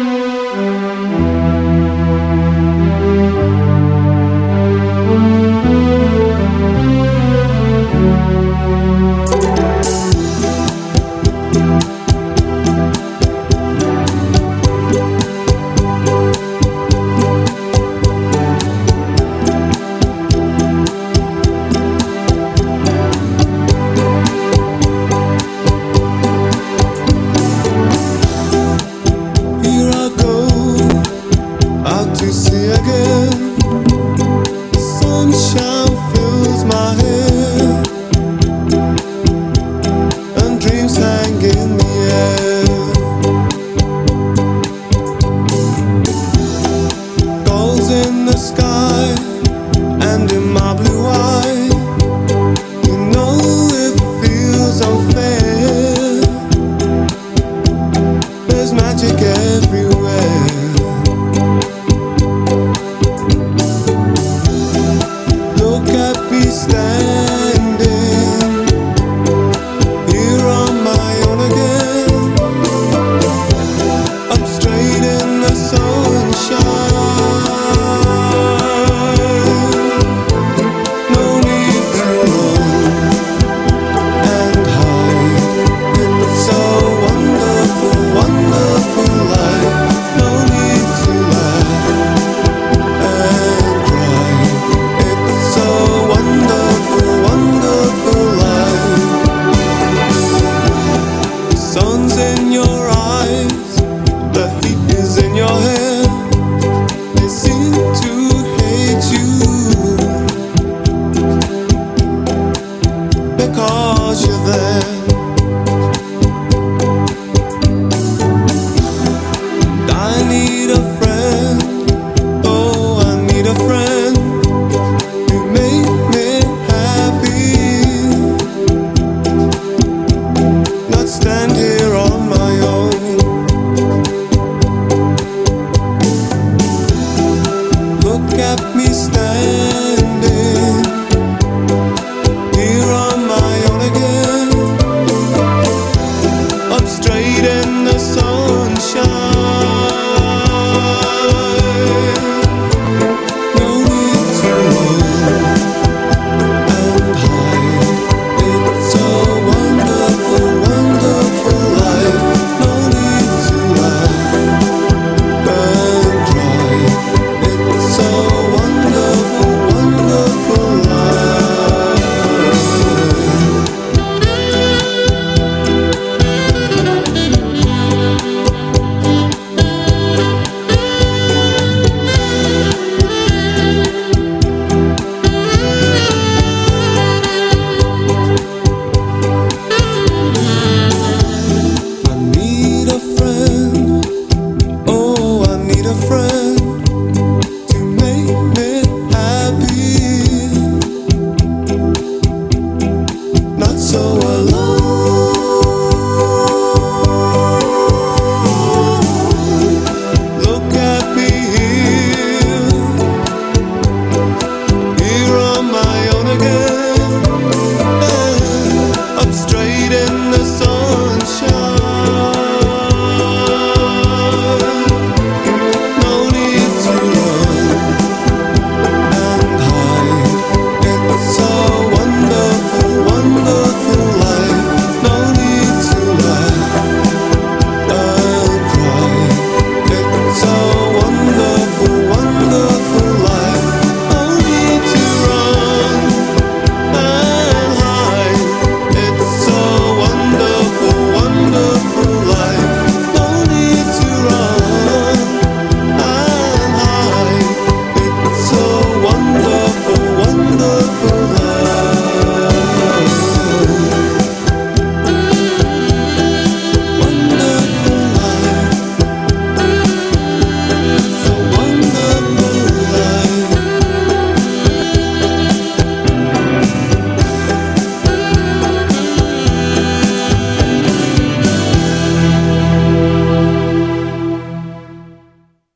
Música 相逢 dying